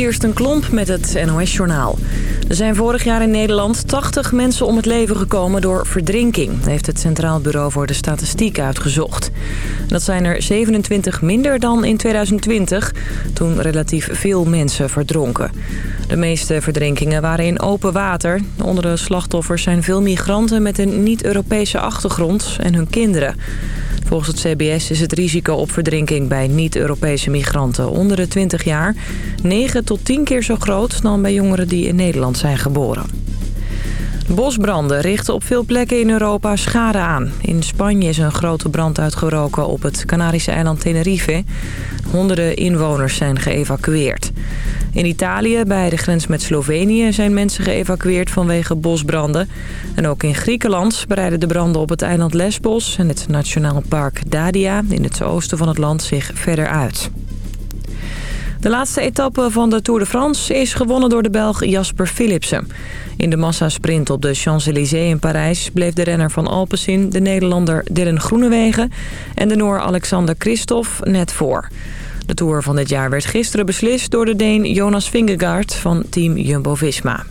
Kirsten Klomp met het NOS-journaal. Er zijn vorig jaar in Nederland 80 mensen om het leven gekomen door verdrinking... heeft het Centraal Bureau voor de Statistiek uitgezocht. Dat zijn er 27 minder dan in 2020, toen relatief veel mensen verdronken. De meeste verdrinkingen waren in open water. Onder de slachtoffers zijn veel migranten met een niet-Europese achtergrond en hun kinderen... Volgens het CBS is het risico op verdrinking bij niet-Europese migranten onder de 20 jaar 9 tot 10 keer zo groot dan bij jongeren die in Nederland zijn geboren. Bosbranden richten op veel plekken in Europa schade aan. In Spanje is een grote brand uitgebroken op het Canarische eiland Tenerife. Honderden inwoners zijn geëvacueerd. In Italië, bij de grens met Slovenië, zijn mensen geëvacueerd vanwege bosbranden. En ook in Griekenland breiden de branden op het eiland Lesbos... en het nationaal park Dadia in het oosten van het land zich verder uit. De laatste etappe van de Tour de France is gewonnen door de Belg Jasper Philipsen. In de massasprint op de Champs-Élysées in Parijs bleef de renner van Alpecin... de Nederlander Dylan Groenewegen en de Noor Alexander Christophe net voor. De Tour van dit jaar werd gisteren beslist door de Deen Jonas Vingegaard van team Jumbo-Visma.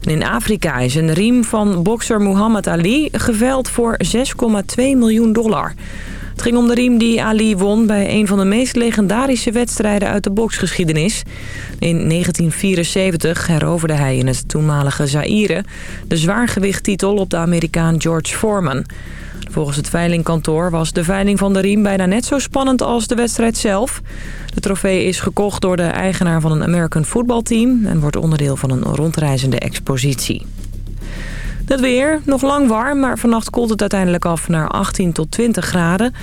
In Afrika is een riem van bokser Muhammad Ali geveld voor 6,2 miljoen dollar. Het ging om de riem die Ali won bij een van de meest legendarische wedstrijden uit de boksgeschiedenis. In 1974 heroverde hij in het toenmalige Zaire de zwaargewichttitel op de Amerikaan George Foreman. Volgens het veilingkantoor was de veiling van de riem bijna net zo spannend als de wedstrijd zelf. De trofee is gekocht door de eigenaar van een American voetbalteam... en wordt onderdeel van een rondreizende expositie. Het weer, nog lang warm, maar vannacht koelt het uiteindelijk af naar 18 tot 20 graden.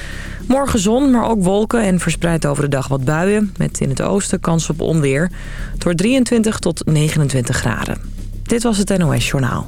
Morgen zon, maar ook wolken en verspreid over de dag wat buien... met in het oosten kans op onweer. Wordt 23 tot 29 graden. Dit was het NOS Journaal.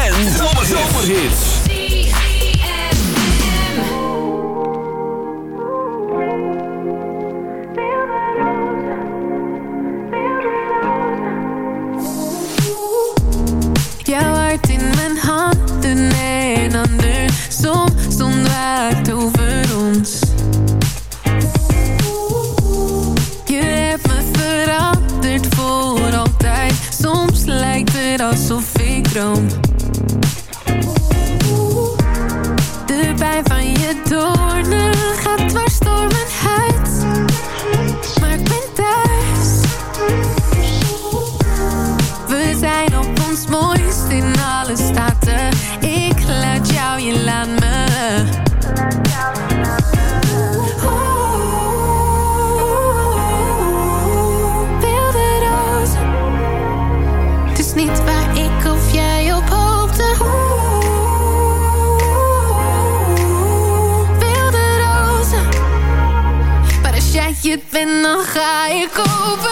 take over.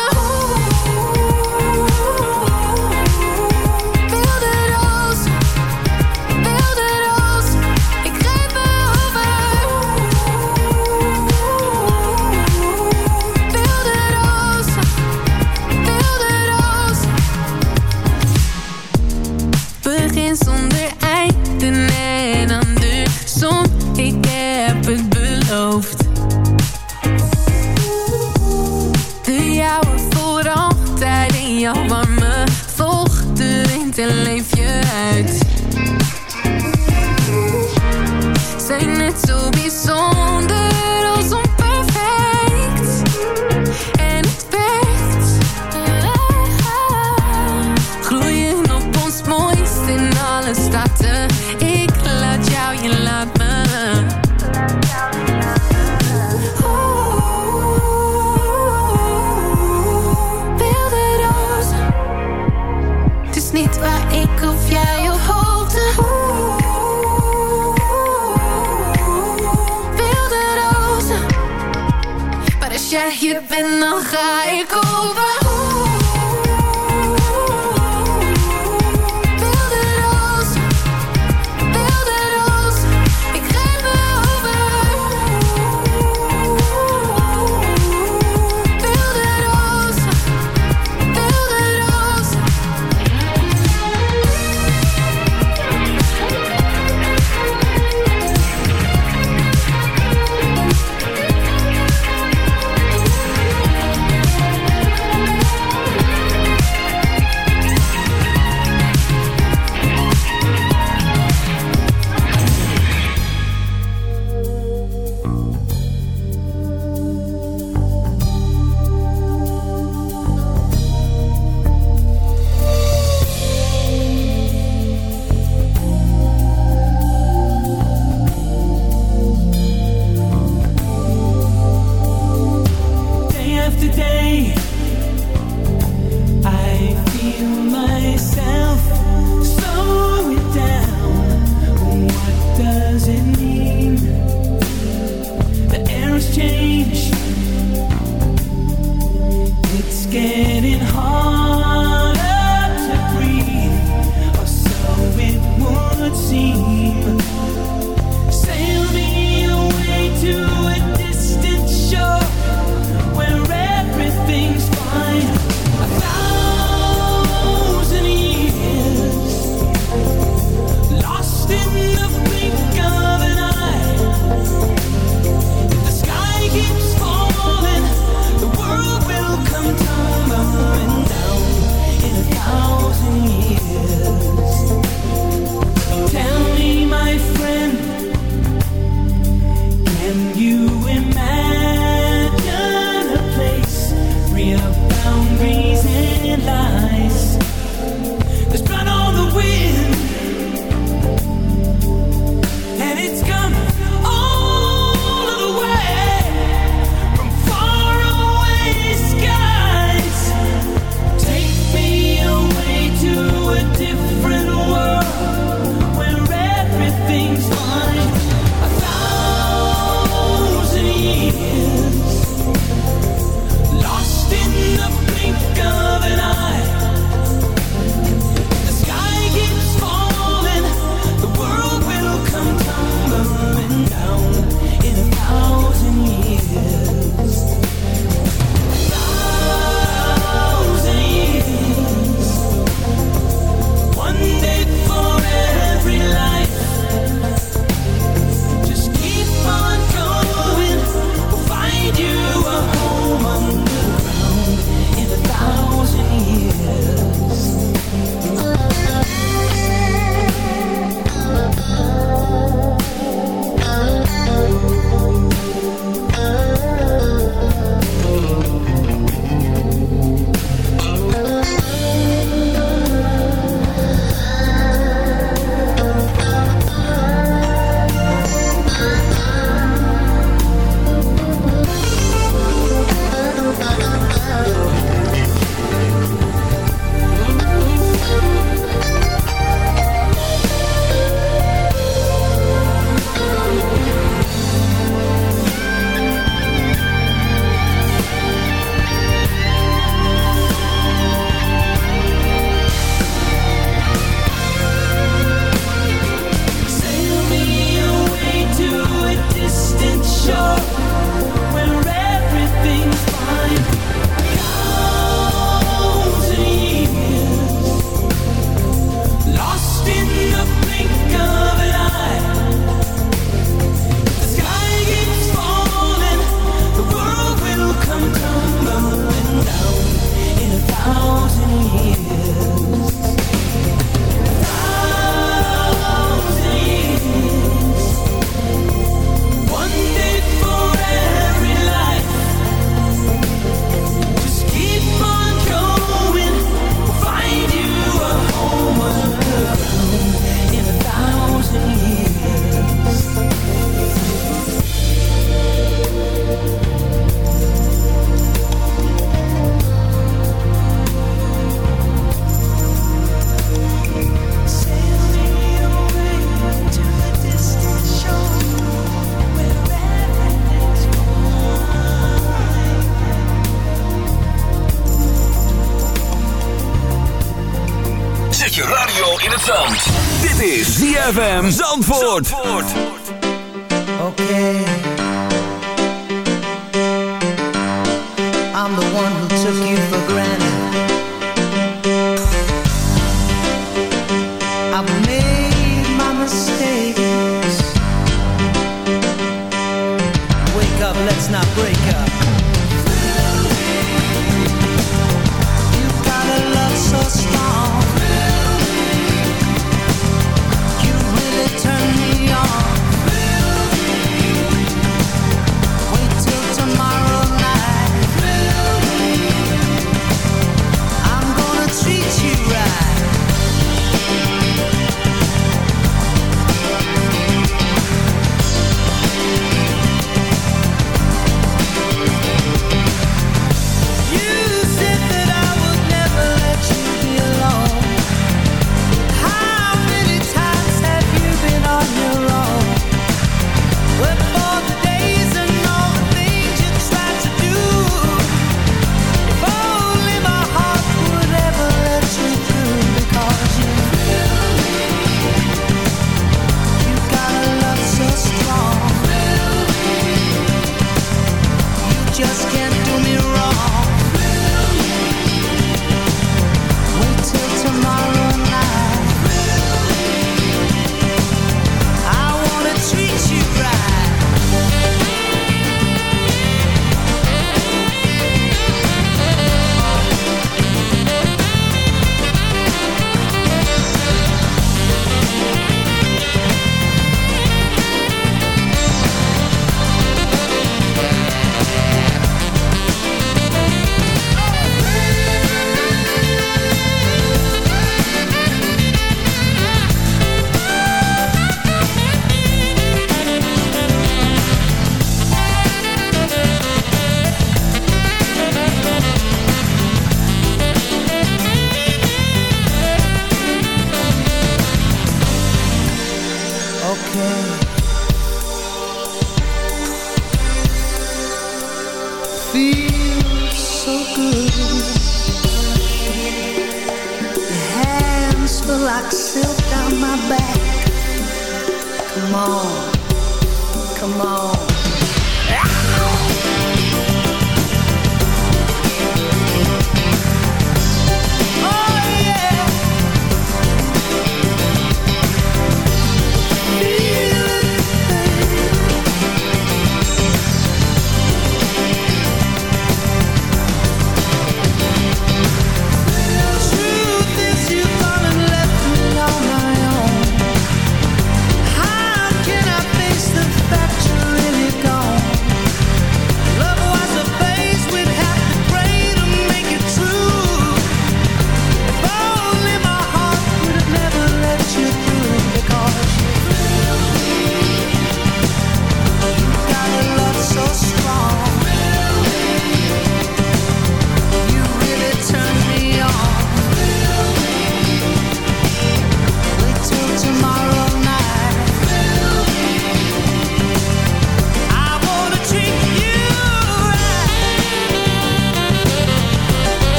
Zandvoort.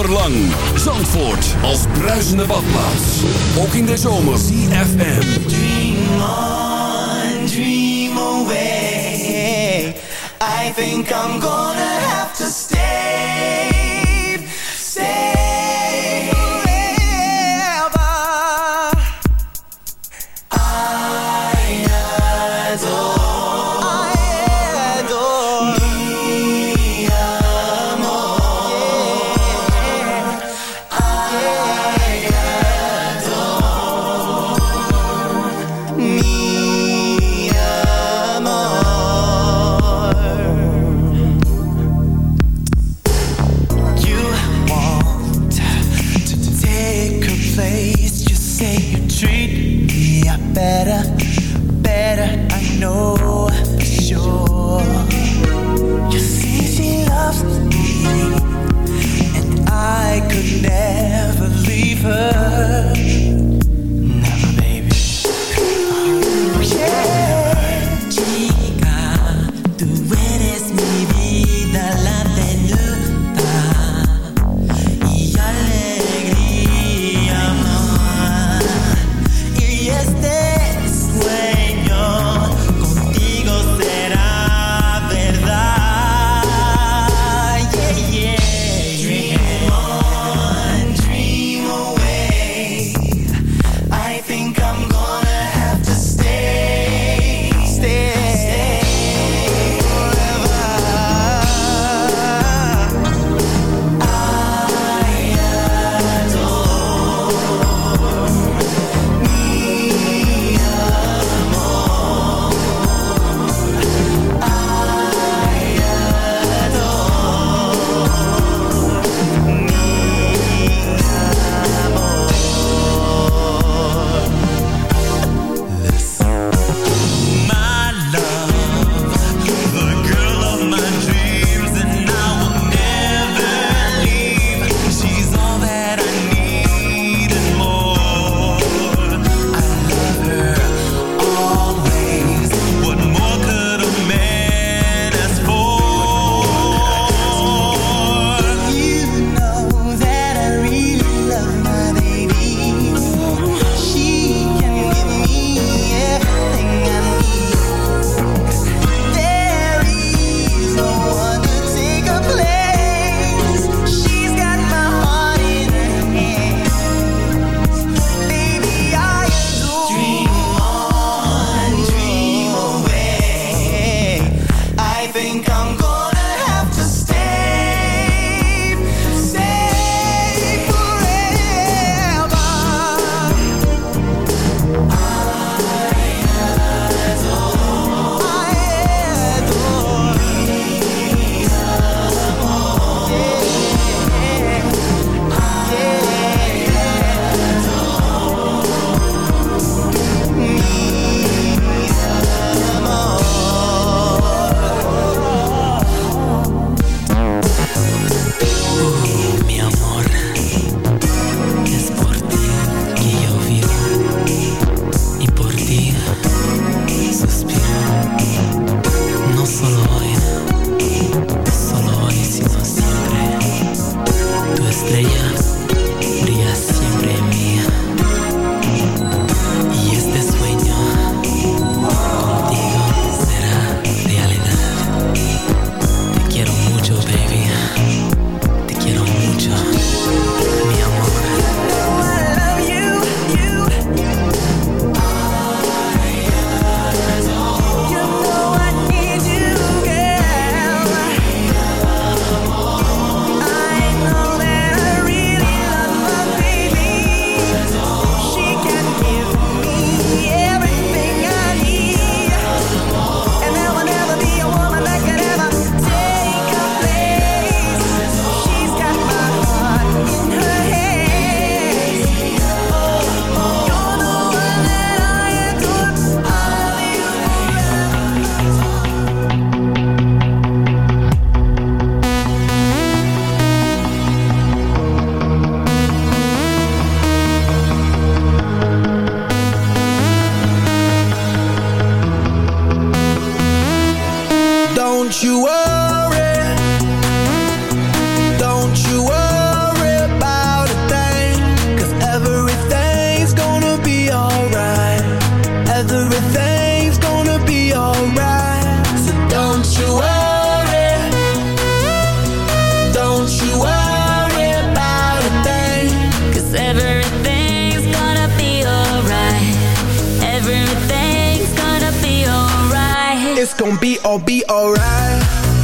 zomerlang. Zandvoort als bruisende badplaats. Ook in de zomer. CFM. Dream on, dream away. I think I'm gonna have to stay.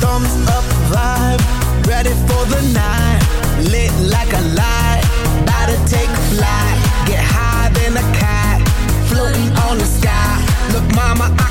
thumbs up vibe, ready for the night, lit like a to take flight, get than a floating on the sky. Look, mama,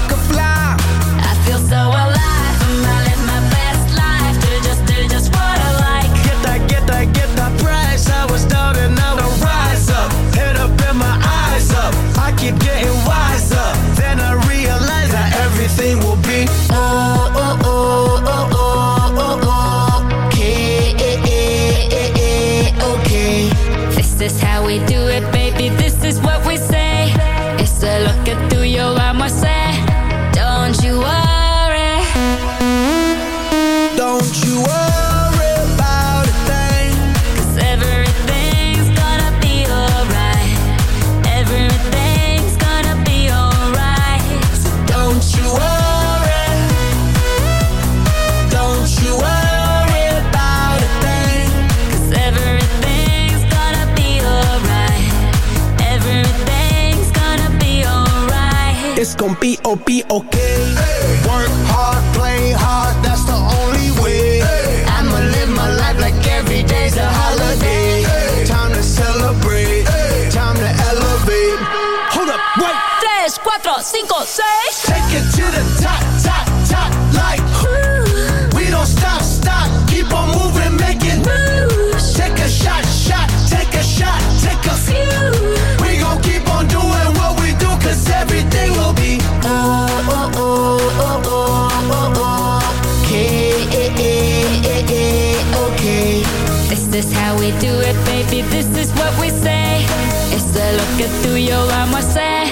say, take it to the top, top, top, like. Ooh. We don't stop, stop, keep on moving, making moves. Take a shot, shot, take a shot, take a few. We gon' keep on doing what we do, cause everything will be. Oh, oh, oh, oh, oh, oh, oh. Okay, eh, eh, eh, okay. This is how we do it, baby, this is what we say. It's the look through your arm, I say.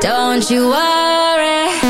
Don't you worry.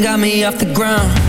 got me off the ground.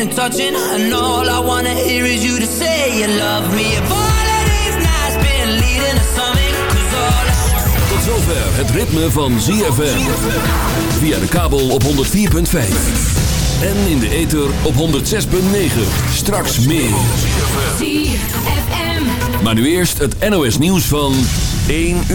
and touching And all I wanna hear is you to say you love me. Tot zover het ritme van ZFM Via de kabel op 104.5 En in de ether op 106.9 Straks meer. ZFM Maar nu eerst het NOS nieuws van 1 uur